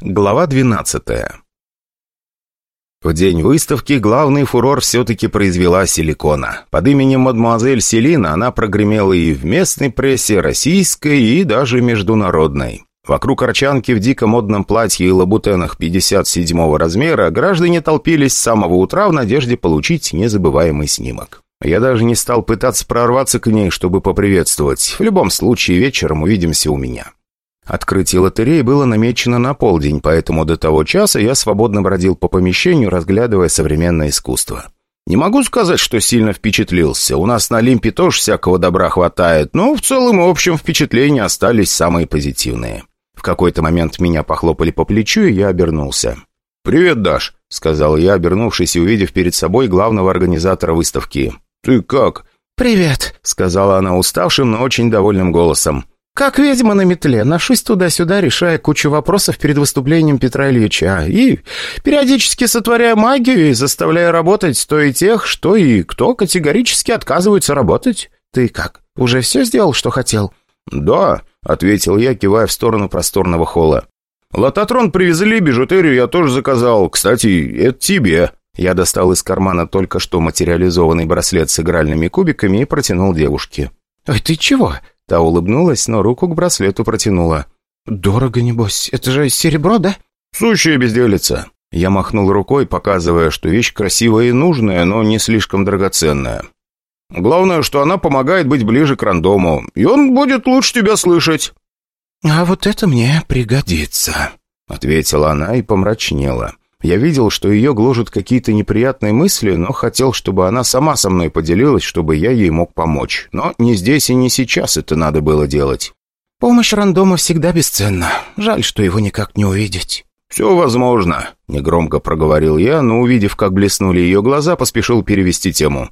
Глава 12 В день выставки главный фурор все-таки произвела силикона. Под именем мадемуазель Селина она прогремела и в местной прессе, российской и даже международной. Вокруг арчанки в дико модном платье и лабутенах 57 размера граждане толпились с самого утра в надежде получить незабываемый снимок. Я даже не стал пытаться прорваться к ней, чтобы поприветствовать. В любом случае, вечером увидимся у меня. Открытие лотереи было намечено на полдень, поэтому до того часа я свободно бродил по помещению, разглядывая современное искусство. Не могу сказать, что сильно впечатлился. У нас на Олимпе тоже всякого добра хватает, но в целом и общем впечатления остались самые позитивные. В какой-то момент меня похлопали по плечу, и я обернулся. «Привет, Даш», — сказал я, обернувшись и увидев перед собой главного организатора выставки. «Ты как?» «Привет», — сказала она уставшим, но очень довольным голосом. Как ведьма на метле, ношусь туда-сюда, решая кучу вопросов перед выступлением Петра Ильича. И периодически сотворяя магию и заставляя работать то и тех, что и кто категорически отказываются работать. Ты как, уже все сделал, что хотел? «Да», — ответил я, кивая в сторону просторного холла. «Лототрон привезли, бижутерию я тоже заказал. Кстати, это тебе». Я достал из кармана только что материализованный браслет с игральными кубиками и протянул девушке. «Ой, ты чего?» Та улыбнулась, но руку к браслету протянула. «Дорого, небось. Это же серебро, да?» «Сущая безделица». Я махнул рукой, показывая, что вещь красивая и нужная, но не слишком драгоценная. «Главное, что она помогает быть ближе к рандому, и он будет лучше тебя слышать». «А вот это мне пригодится», — ответила она и помрачнела. Я видел, что ее гложут какие-то неприятные мысли, но хотел, чтобы она сама со мной поделилась, чтобы я ей мог помочь. Но не здесь и не сейчас это надо было делать. «Помощь рандома всегда бесценна. Жаль, что его никак не увидеть». «Все возможно», — негромко проговорил я, но, увидев, как блеснули ее глаза, поспешил перевести тему.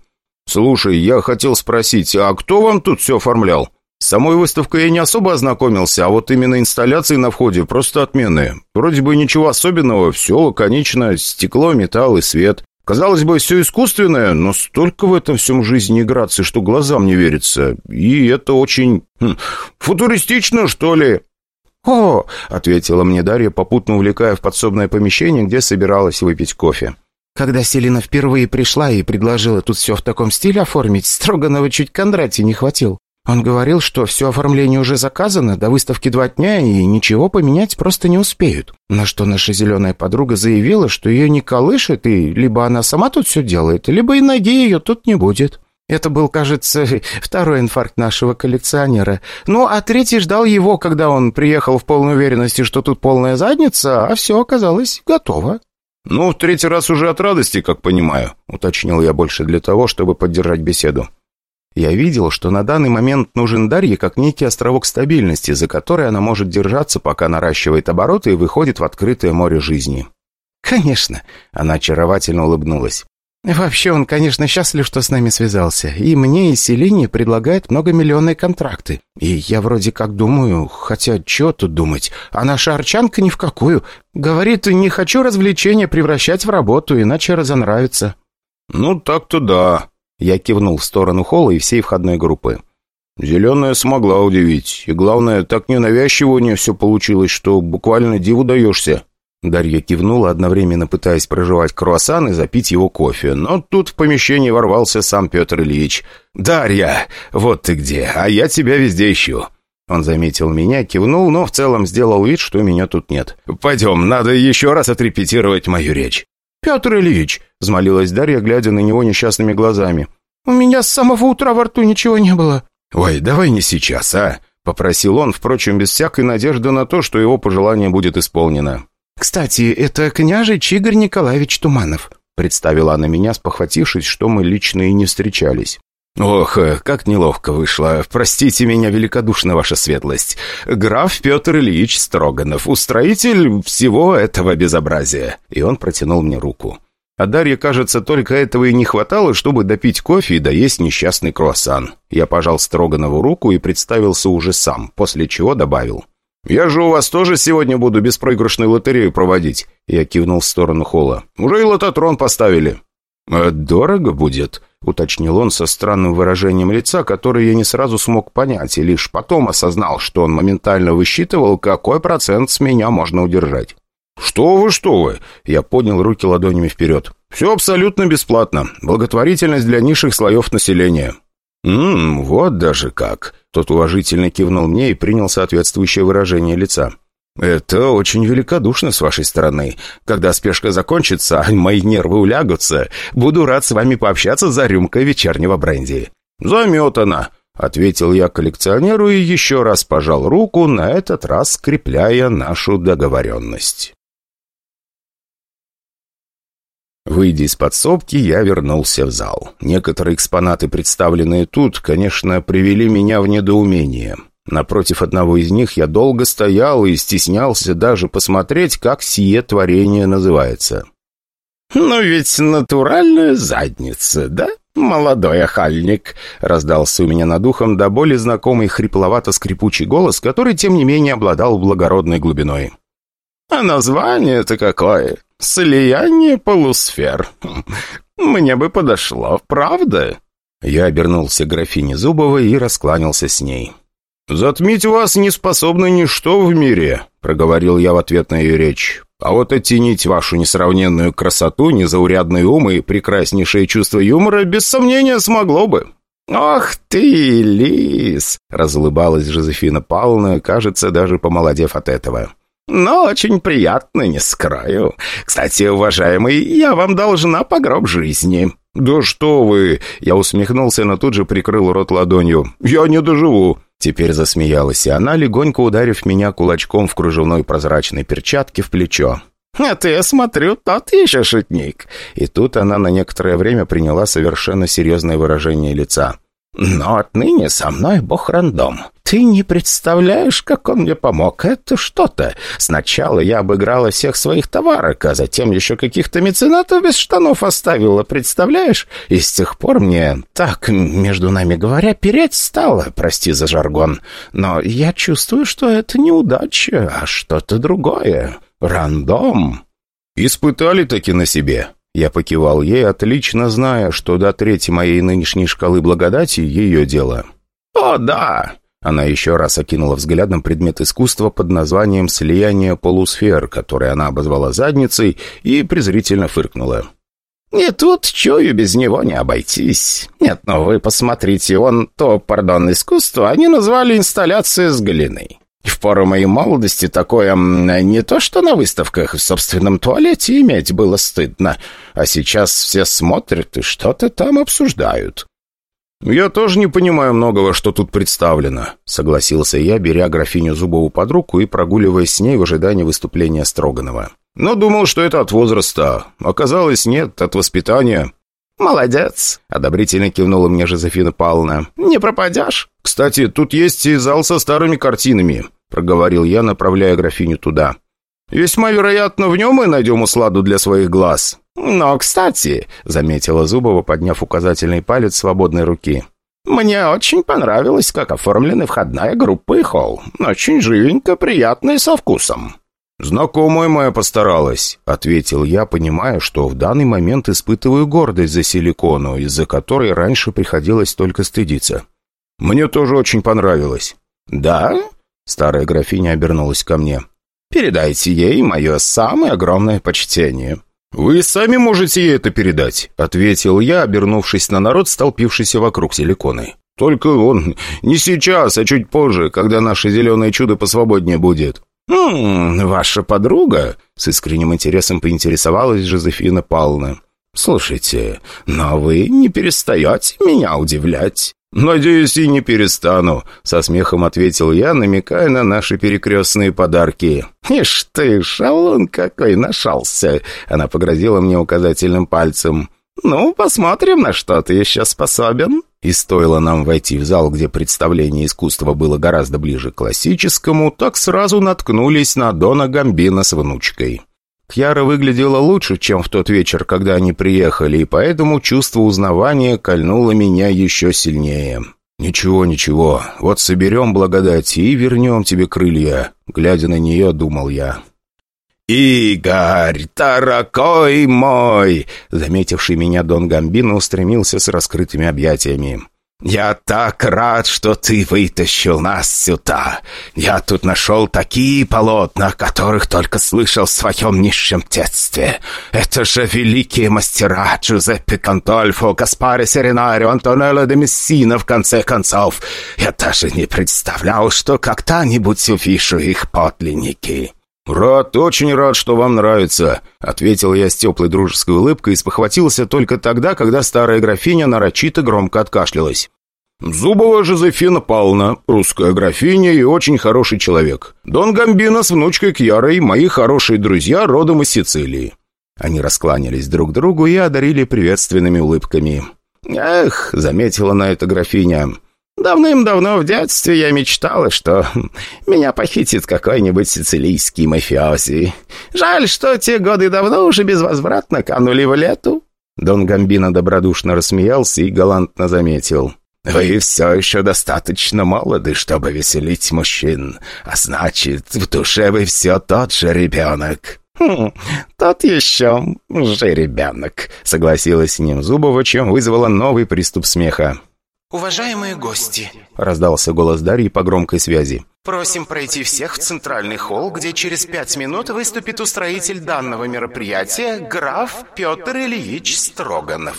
«Слушай, я хотел спросить, а кто вам тут все оформлял?» С самой выставкой я не особо ознакомился, а вот именно инсталляции на входе просто отменные. Вроде бы ничего особенного, все лаконично, стекло, металл и свет. Казалось бы, все искусственное, но столько в этом всем жизни и грации, что глазам не верится. И это очень... Хм, футуристично, что ли?» «О!» — ответила мне Дарья, попутно увлекая в подсобное помещение, где собиралась выпить кофе. Когда Селина впервые пришла и предложила тут все в таком стиле оформить, Строганова чуть Кондратий не хватил. Он говорил, что все оформление уже заказано, до выставки два дня, и ничего поменять просто не успеют. На что наша зеленая подруга заявила, что ее не колышет, и либо она сама тут все делает, либо и ноги ее тут не будет. Это был, кажется, второй инфаркт нашего коллекционера. Ну, а третий ждал его, когда он приехал в полной уверенности, что тут полная задница, а все оказалось готово. «Ну, в третий раз уже от радости, как понимаю», — уточнил я больше для того, чтобы поддержать беседу. Я видел, что на данный момент нужен Дарье как некий островок стабильности, за который она может держаться, пока наращивает обороты и выходит в открытое море жизни. «Конечно», — она очаровательно улыбнулась. «Вообще он, конечно, счастлив, что с нами связался. И мне, и Селине предлагает многомиллионные контракты. И я вроде как думаю, хотя чего тут думать, а наша арчанка ни в какую. Говорит, не хочу развлечения превращать в работу, иначе разонравится». «Ну, так-то да», я кивнул в сторону холла и всей входной группы. «Зеленая смогла удивить. И главное, так ненавязчиво у нее все получилось, что буквально диву даешься». Дарья кивнула, одновременно пытаясь проживать круассан и запить его кофе. Но тут в помещение ворвался сам Петр Ильич. «Дарья, вот ты где, а я тебя везде ищу». Он заметил меня, кивнул, но в целом сделал вид, что меня тут нет. «Пойдем, надо еще раз отрепетировать мою речь». «Петр Ильич», — взмолилась Дарья, глядя на него несчастными глазами. «У меня с самого утра во рту ничего не было». «Ой, давай не сейчас, а?» — попросил он, впрочем, без всякой надежды на то, что его пожелание будет исполнено. «Кстати, это княжич Игорь Николаевич Туманов», — представила она меня, спохватившись, что мы лично и не встречались. «Ох, как неловко вышло. Простите меня великодушно, ваша светлость. Граф Петр Ильич Строганов, устроитель всего этого безобразия». И он протянул мне руку. А Дарье, кажется, только этого и не хватало, чтобы допить кофе и доесть несчастный круассан. Я пожал Строганову руку и представился уже сам, после чего добавил. «Я же у вас тоже сегодня буду беспроигрышную лотерею проводить». Я кивнул в сторону холла. «Уже и лототрон поставили». «А «Дорого будет?» — уточнил он со странным выражением лица, которое я не сразу смог понять, и лишь потом осознал, что он моментально высчитывал, какой процент с меня можно удержать. «Что вы, что вы!» Я поднял руки ладонями вперед. «Все абсолютно бесплатно. Благотворительность для низших слоев населения». «Ммм, вот даже как!» Тот уважительно кивнул мне и принял соответствующее выражение лица. «Это очень великодушно с вашей стороны. Когда спешка закончится, а мои нервы улягутся, буду рад с вами пообщаться за рюмкой вечернего бренди». «Заметано!» — ответил я коллекционеру и еще раз пожал руку, на этот раз скрепляя нашу договоренность. Выйдя из подсобки, я вернулся в зал. Некоторые экспонаты, представленные тут, конечно, привели меня в недоумение. Напротив одного из них я долго стоял и стеснялся даже посмотреть, как сие творение называется. «Ну ведь натуральная задница, да, молодой охальник?» раздался у меня над ухом до боли знакомый хрипловато-скрипучий голос, который, тем не менее, обладал благородной глубиной. «А название-то какое? Слияние полусфер. Мне бы подошло, правда?» Я обернулся к графине Зубовой и раскланялся с ней. «Затмить вас не способно ничто в мире», — проговорил я в ответ на ее речь. «А вот оттенить вашу несравненную красоту, незаурядный ум и прекраснейшее чувство юмора без сомнения смогло бы». «Ох ты, лис!» — разулыбалась Жозефина Павловна, кажется, даже помолодев от этого. «Но очень приятно, не скрою. Кстати, уважаемый, я вам должна по гроб жизни». «Да что вы!» — я усмехнулся, но тут же прикрыл рот ладонью. «Я не доживу!» Теперь засмеялась и она, легонько ударив меня кулачком в кружевной прозрачной перчатке в плечо. «А ты, я смотрю, тот еще шутник». И тут она на некоторое время приняла совершенно серьезное выражение лица. «Но отныне со мной бог рандом. Ты не представляешь, как он мне помог. Это что-то. Сначала я обыграла всех своих товарок, а затем еще каких-то меценатов без штанов оставила, представляешь? И с тех пор мне, так, между нами говоря, переть стало, прости за жаргон. Но я чувствую, что это не удача, а что-то другое. Рандом». «Испытали таки на себе?» Я покивал ей, отлично зная, что до трети моей нынешней шкалы благодати ее дело. «О, да!» Она еще раз окинула взглядом предмет искусства под названием «Слияние полусфер», который она обозвала задницей и презрительно фыркнула. «И тут, чую, без него не обойтись. Нет, но вы посмотрите, он то, пардон, искусство они назвали инсталляция с глиной. В пору моей молодости такое не то что на выставках в собственном туалете иметь было стыдно, а сейчас все смотрят и что-то там обсуждают». «Я тоже не понимаю многого, что тут представлено», — согласился я, беря графиню Зубову под руку и прогуливаясь с ней в ожидании выступления Строганова. «Но думал, что это от возраста. Оказалось, нет, от воспитания». «Молодец!» — одобрительно кивнула мне Жозефина Павловна. «Не пропадешь?» «Кстати, тут есть и зал со старыми картинами. — проговорил я, направляя графиню туда. «Весьма вероятно, в нем мы найдем усладу для своих глаз». «Но, кстати», — заметила Зубова, подняв указательный палец свободной руки, «мне очень понравилось, как оформлены входная группа и холл. Очень живенько, приятно и со вкусом». «Знакомая моя постаралась», — ответил я, понимая, что в данный момент испытываю гордость за силикону, из-за которой раньше приходилось только стыдиться. «Мне тоже очень понравилось». «Да?» Старая графиня обернулась ко мне. «Передайте ей мое самое огромное почтение». «Вы сами можете ей это передать», — ответил я, обернувшись на народ, столпившийся вокруг силиконы. «Только он не сейчас, а чуть позже, когда наше зеленое чудо посвободнее будет». «Хм, ваша подруга?» — с искренним интересом поинтересовалась Жозефина Павловна. «Слушайте, но вы не перестаете меня удивлять. «Надеюсь, и не перестану», — со смехом ответил я, намекая на наши перекрестные подарки. «Ишь ты, шалун какой нашелся!» — она погрозила мне указательным пальцем. «Ну, посмотрим, на что ты еще способен». И стоило нам войти в зал, где представление искусства было гораздо ближе к классическому, так сразу наткнулись на Дона Гамбина с внучкой. Кьяра выглядела лучше, чем в тот вечер, когда они приехали, и поэтому чувство узнавания кольнуло меня еще сильнее. «Ничего, ничего, вот соберем благодать и вернем тебе крылья», — глядя на нее, думал я. «Игорь, таракой мой!» Заметивший меня Дон Гамбино устремился с раскрытыми объятиями. «Я так рад, что ты вытащил нас сюда. Я тут нашел такие полотна, которых только слышал в своем низшем детстве. Это же великие мастера Джузеппе Контольфо, Гаспаре Серенарио, Антонелло де Мессина, в конце концов. Я даже не представлял, что когда-нибудь увижу их подлинники». «Рад, очень рад, что вам нравится», — ответил я с теплой дружеской улыбкой и спохватился только тогда, когда старая графиня нарочито громко откашлялась. «Зубова Жозефина Павловна, русская графиня и очень хороший человек. Дон Гамбино с внучкой Кьярой, мои хорошие друзья, родом из Сицилии». Они раскланялись друг другу и одарили приветственными улыбками. «Эх», — заметила на это графиня, Давным-давно в детстве я мечтала, что меня похитит какой-нибудь сицилийский мафиози. Жаль, что те годы давно уже безвозвратно канули в лету». Дон Гамбино добродушно рассмеялся и галантно заметил. «Вы все еще достаточно молоды, чтобы веселить мужчин, а значит, в душе вы все тот же ребенок». «Хм, тот еще же ребенок», — согласилась с ним Зубова, чем вызвала новый приступ смеха. «Уважаемые гости!» — раздался голос Дарьи по громкой связи. «Просим пройти всех в центральный холл, где через пять минут выступит устроитель данного мероприятия граф Петр Ильич Строганов».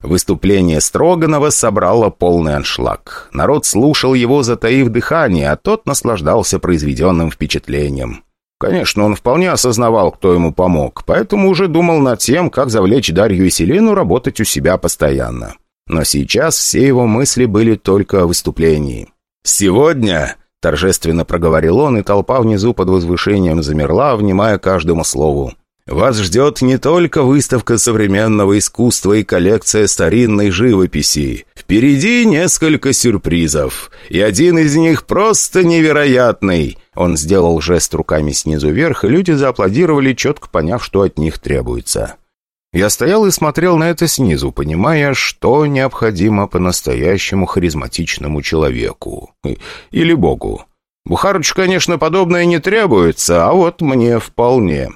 Выступление Строганова собрало полный аншлаг. Народ слушал его, затаив дыхание, а тот наслаждался произведенным впечатлением. Конечно, он вполне осознавал, кто ему помог, поэтому уже думал над тем, как завлечь Дарью и Селину работать у себя постоянно. Но сейчас все его мысли были только о выступлении. «Сегодня», — торжественно проговорил он, и толпа внизу под возвышением замерла, внимая каждому слову. «Вас ждет не только выставка современного искусства и коллекция старинной живописи. Впереди несколько сюрпризов, и один из них просто невероятный». Он сделал жест руками снизу вверх, и люди зааплодировали, четко поняв, что от них требуется. Я стоял и смотрел на это снизу, понимая, что необходимо по-настоящему харизматичному человеку. Или богу. Бухарыч, конечно, подобное не требуется, а вот мне вполне.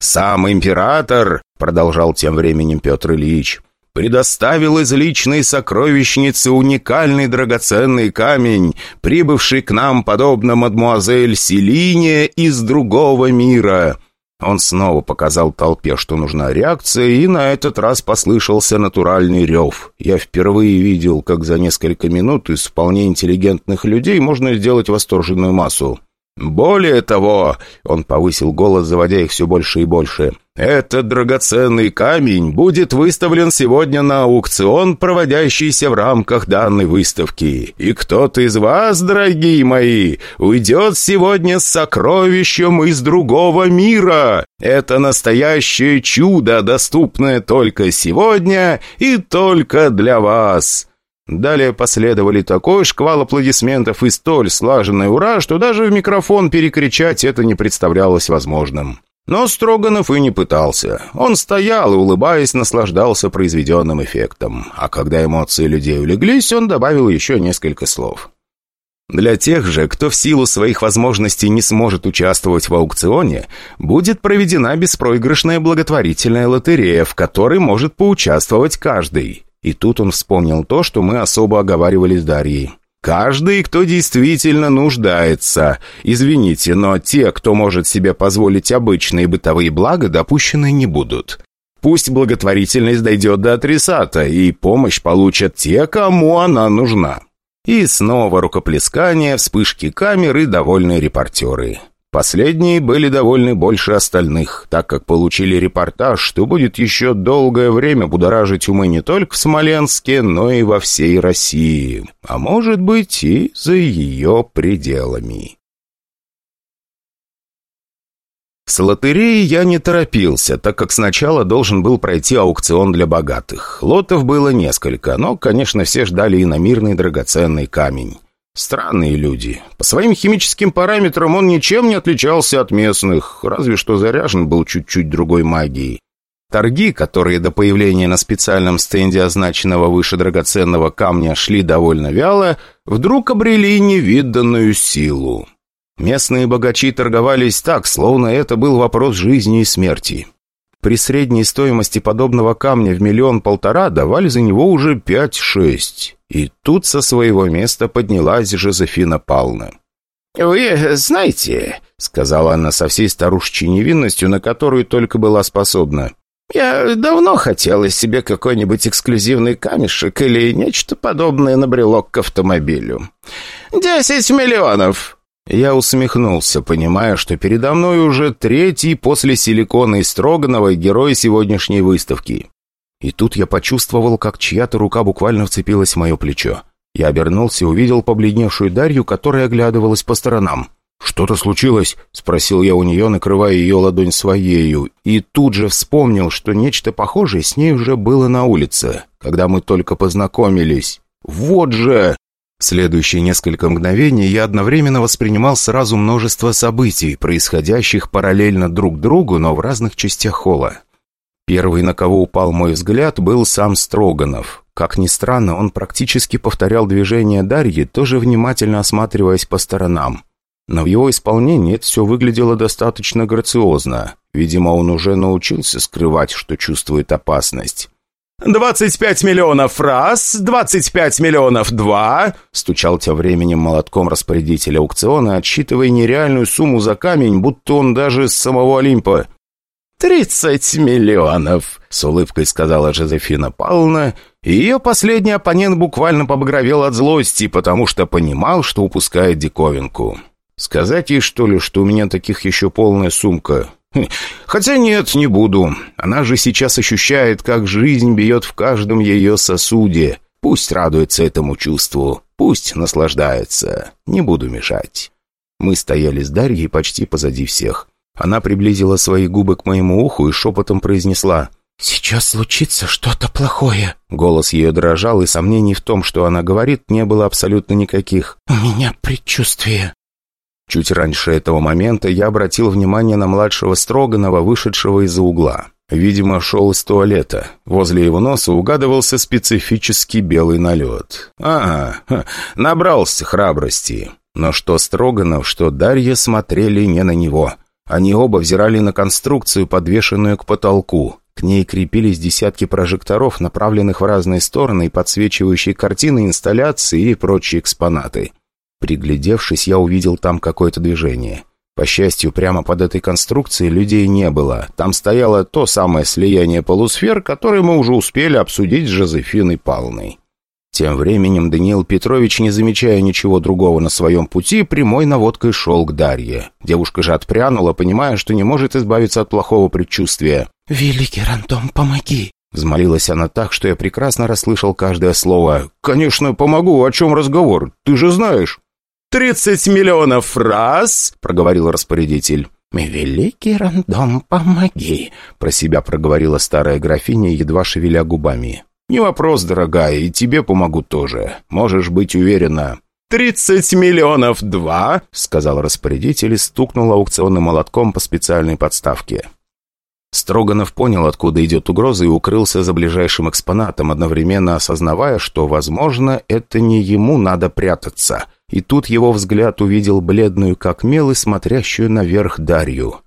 «Сам император», — продолжал тем временем Петр Ильич, предоставил из личной сокровищницы уникальный драгоценный камень, прибывший к нам, подобно мадмуазель Селине, из другого мира. Он снова показал толпе, что нужна реакция, и на этот раз послышался натуральный рев. Я впервые видел, как за несколько минут из вполне интеллигентных людей можно сделать восторженную массу. «Более того», — он повысил голос, заводя их все больше и больше, «этот драгоценный камень будет выставлен сегодня на аукцион, проводящийся в рамках данной выставки. И кто-то из вас, дорогие мои, уйдет сегодня с сокровищем из другого мира. Это настоящее чудо, доступное только сегодня и только для вас». Далее последовали такой шквал аплодисментов и столь слаженный ура, что даже в микрофон перекричать это не представлялось возможным. Но Строганов и не пытался. Он стоял и, улыбаясь, наслаждался произведенным эффектом. А когда эмоции людей улеглись, он добавил еще несколько слов. Для тех же, кто в силу своих возможностей не сможет участвовать в аукционе, будет проведена беспроигрышная благотворительная лотерея, в которой может поучаствовать каждый. И тут он вспомнил то, что мы особо оговаривали с Дарьей. Каждый, кто действительно нуждается. Извините, но те, кто может себе позволить обычные бытовые блага, допущены не будут. Пусть благотворительность дойдет до адресата, и помощь получат те, кому она нужна. И снова рукоплескание, вспышки камер и довольные репортеры. Последние были довольны больше остальных, так как получили репортаж, что будет еще долгое время будоражить умы не только в Смоленске, но и во всей России, а может быть и за ее пределами. С лотереей я не торопился, так как сначала должен был пройти аукцион для богатых. Лотов было несколько, но, конечно, все ждали иномирный драгоценный камень. Странные люди. По своим химическим параметрам он ничем не отличался от местных, разве что заряжен был чуть-чуть другой магией. Торги, которые до появления на специальном стенде означенного выше драгоценного камня шли довольно вяло, вдруг обрели невиданную силу. Местные богачи торговались так, словно это был вопрос жизни и смерти. При средней стоимости подобного камня в миллион-полтора давали за него уже пять-шесть. И тут со своего места поднялась Жозефина Павловна. «Вы знаете», — сказала она со всей старушечьей невинностью, на которую только была способна, «я давно хотела себе какой-нибудь эксклюзивный камешек или нечто подобное на брелок к автомобилю. Десять миллионов!» Я усмехнулся, понимая, что передо мной уже третий после силикона и Строганова герой сегодняшней выставки. И тут я почувствовал, как чья-то рука буквально вцепилась в мое плечо. Я обернулся и увидел побледневшую Дарью, которая оглядывалась по сторонам. «Что-то случилось?» — спросил я у нее, накрывая ее ладонь своею. И тут же вспомнил, что нечто похожее с ней уже было на улице, когда мы только познакомились. «Вот же!» Следующие несколько мгновений я одновременно воспринимал сразу множество событий, происходящих параллельно друг другу, но в разных частях холла. Первый, на кого упал мой взгляд, был сам Строганов. Как ни странно, он практически повторял движения Дарьи, тоже внимательно осматриваясь по сторонам. Но в его исполнении это все выглядело достаточно грациозно. Видимо, он уже научился скрывать, что чувствует опасность. «Двадцать пять миллионов раз, двадцать пять миллионов два!» Стучал тем временем молотком распорядителя аукциона, отсчитывая нереальную сумму за камень, будто он даже с самого Олимпа. «Тридцать миллионов!» — с улыбкой сказала Жозефина Павловна, ее последний оппонент буквально побагровел от злости, потому что понимал, что упускает диковинку. «Сказать ей, что ли, что у меня таких еще полная сумка?» Хотя нет, не буду. Она же сейчас ощущает, как жизнь бьет в каждом ее сосуде. Пусть радуется этому чувству, пусть наслаждается. Не буду мешать. Мы стояли с Дарьей почти позади всех. Она приблизила свои губы к моему уху и шепотом произнесла «Сейчас случится что-то плохое». Голос ее дрожал, и сомнений в том, что она говорит, не было абсолютно никаких. «У меня предчувствие». Чуть раньше этого момента я обратил внимание на младшего Строганова, вышедшего из-за угла. Видимо, шел из туалета. Возле его носа угадывался специфический белый налет. Ага, набрался храбрости. Но что Строганов, что Дарья смотрели не на него. Они оба взирали на конструкцию, подвешенную к потолку. К ней крепились десятки прожекторов, направленных в разные стороны подсвечивающие картины, инсталляции и прочие экспонаты. Приглядевшись, я увидел там какое-то движение. По счастью, прямо под этой конструкцией людей не было. Там стояло то самое слияние полусфер, которое мы уже успели обсудить с Жозефиной Павловной. Тем временем Даниил Петрович, не замечая ничего другого на своем пути, прямой наводкой шел к Дарье. Девушка же отпрянула, понимая, что не может избавиться от плохого предчувствия. «Великий рандом, помоги!» Взмолилась она так, что я прекрасно расслышал каждое слово. «Конечно, помогу. О чем разговор? Ты же знаешь». «Тридцать миллионов раз!» — проговорил распорядитель. «Великий рандом, помоги!» — про себя проговорила старая графиня, едва шевеля губами. «Не вопрос, дорогая, и тебе помогу тоже. Можешь быть уверена». «Тридцать миллионов два!» — сказал распорядитель и стукнул аукционным молотком по специальной подставке. Строганов понял, откуда идет угроза, и укрылся за ближайшим экспонатом, одновременно осознавая, что, возможно, это не ему надо прятаться и тут его взгляд увидел бледную как мел и смотрящую наверх Дарью.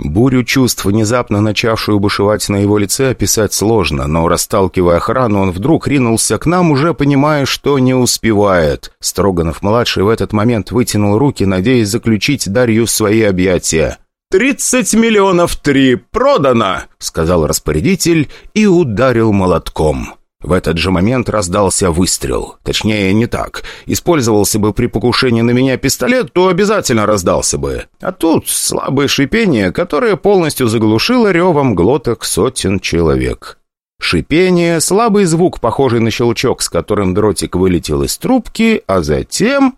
Бурю чувств, внезапно начавшую бушевать на его лице, описать сложно, но, расталкивая охрану, он вдруг ринулся к нам, уже понимая, что не успевает. Строганов-младший в этот момент вытянул руки, надеясь заключить Дарью в свои объятия. «Тридцать миллионов три! Продано!» — сказал распорядитель и ударил молотком. В этот же момент раздался выстрел. Точнее, не так. Использовался бы при покушении на меня пистолет, то обязательно раздался бы. А тут слабое шипение, которое полностью заглушило ревом глоток сотен человек. Шипение, слабый звук, похожий на щелчок, с которым дротик вылетел из трубки, а затем...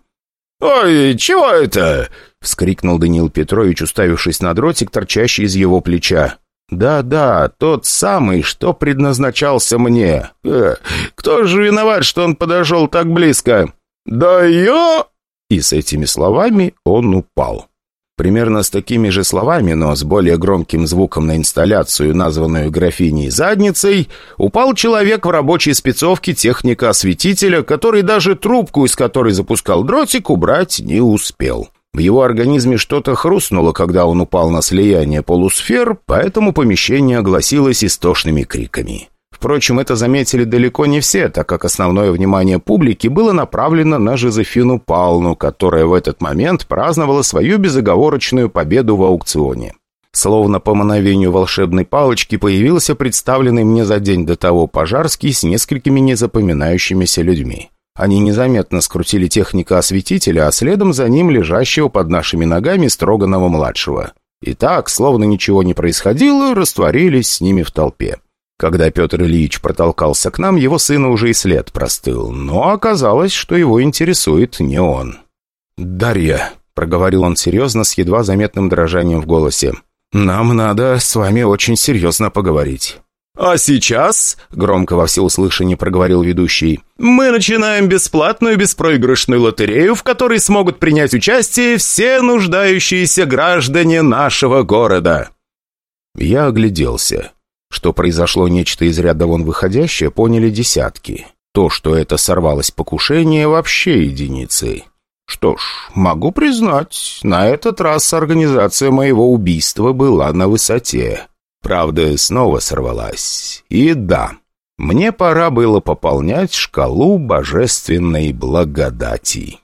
«Ой, чего это?» — вскрикнул Даниил Петрович, уставившись на дротик, торчащий из его плеча. «Да-да, тот самый, что предназначался мне. Э, кто же виноват, что он подошел так близко?» «Да я...» И с этими словами он упал. Примерно с такими же словами, но с более громким звуком на инсталляцию, названную графиней задницей, упал человек в рабочей спецовке техника-осветителя, который даже трубку, из которой запускал дротик, убрать не успел. В его организме что-то хрустнуло, когда он упал на слияние полусфер, поэтому помещение огласилось истошными криками. Впрочем, это заметили далеко не все, так как основное внимание публики было направлено на Жозефину Палну, которая в этот момент праздновала свою безоговорочную победу в аукционе. Словно по мановению волшебной палочки появился представленный мне за день до того Пожарский с несколькими незапоминающимися людьми. Они незаметно скрутили техника-осветителя, а следом за ним лежащего под нашими ногами Строганова-младшего. И так, словно ничего не происходило, растворились с ними в толпе. Когда Петр Ильич протолкался к нам, его сына уже и след простыл, но оказалось, что его интересует не он. «Дарья», — проговорил он серьезно, с едва заметным дрожанием в голосе, — «нам надо с вами очень серьезно поговорить». «А сейчас», — громко во всеуслышание проговорил ведущий, «мы начинаем бесплатную беспроигрышную лотерею, в которой смогут принять участие все нуждающиеся граждане нашего города». Я огляделся. Что произошло нечто из ряда вон выходящее, поняли десятки. То, что это сорвалось покушение, вообще единицы. Что ж, могу признать, на этот раз организация моего убийства была на высоте. Правда, снова сорвалась. И да, мне пора было пополнять шкалу божественной благодати.